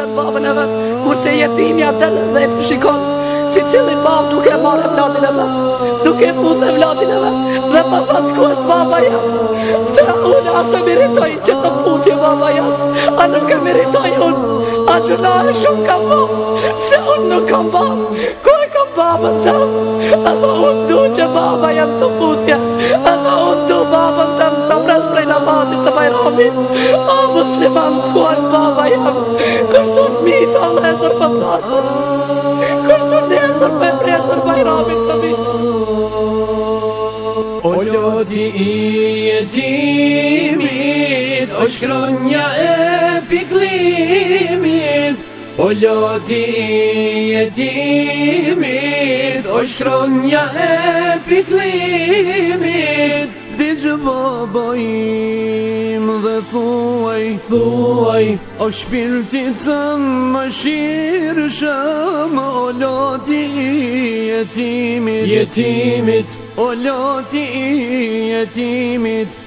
vetë babën e vetë Kurse jetimja delë dhe e përshikon Si cili babë duke marë e vladin e vetë Duke mund dhe vladin e vetë Dhe pa thotë ku është baba jam Se unë asë e miritoj që të mundje baba jam A nuk e miritoj unë A gjuna e shumë kam babë po, Se unë nuk kam babë Ku e kam babën tam A dhe unë du që baba jam të mundje A dhe unë du babën tam A musliman të kohës babajem Kështu s'mitë, a lezër pa pasur Kështu në desër, pa e presër, pa e rabitë të bitë O ljoti i e timit O shkronja e piklimit O ljoti i e timit O shkronja e piklimit Gdhe gjë vëboj thuaj O shpirtit të më shirë shëmë O loti i jetimit Jetimit O loti i jetimit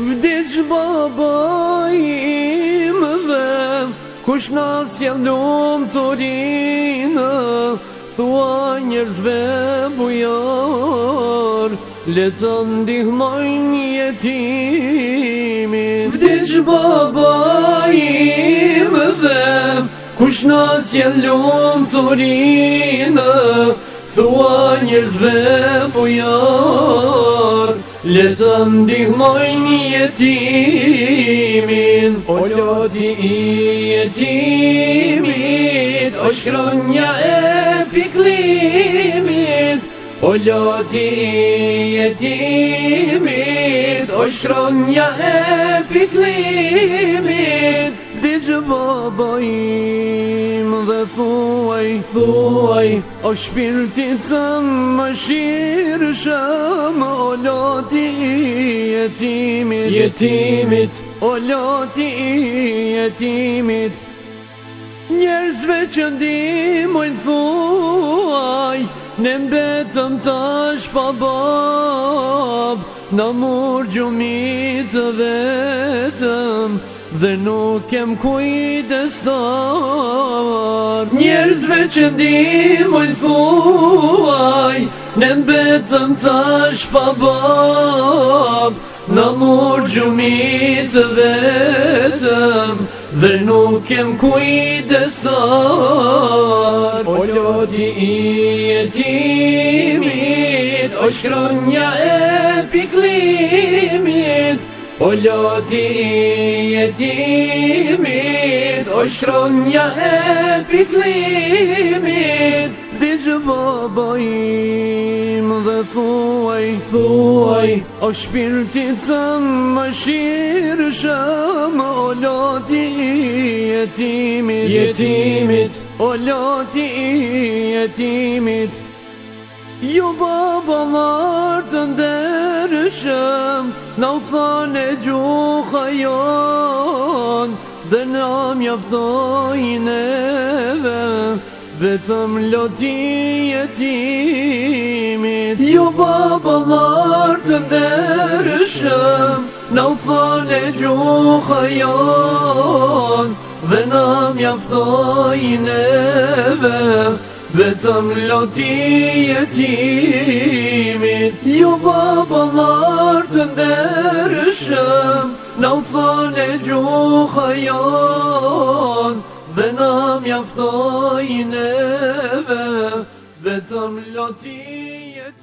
Vdic baboj i më dhe Kush nas jem të rinë Thua njërzve bujar, Letë ndihmojnë jetim është baba më dhe Kush nas jenë lumë të rinë Thua njërzve po jarë Letë ndihmoj një jetimin O loti i jetimit O shkronja e piklin O loti i jetimit, o shronja e piklimit, Këti që po bojim dhe thuaj, thuaj, O shpirtit të më shirëshëm O loti i jetimit, O loti i jetimit, Njerëzve që ndimojnë thuaj, Ne mbetëm tash pa bab Në murë gjumit të vetëm Dhe nuk kem ku i destar Njerëzve që di më në thuaj Ne mbetëm tash pa bab Në murë gjumit të vetëm Dhe nuk kem kujdesar O loti i jetimit O shkronja e piklimit O loti i jetimit O shkronja e piklimit Dijë bo bojim dhe thun Thuaj, thuaj, o shpirti të më shirë shëmë O loti i jetimit, jetimit O loti i jetimit Ju bë bë të ndërë shëmë Në u thënë e gjuha jonë Dhe në mjaftojnë e vëmë Vetëm loti jetimit Jo babalar të ndërëshëm Në u thane gjuha jon Dhe në mjaftojnë eve Vetëm loti jetimit Jo babalar të ndërëshëm Në u thane gjuha jon Dhe në mjaftojnë eve Amjafdoj neve, vetëm loti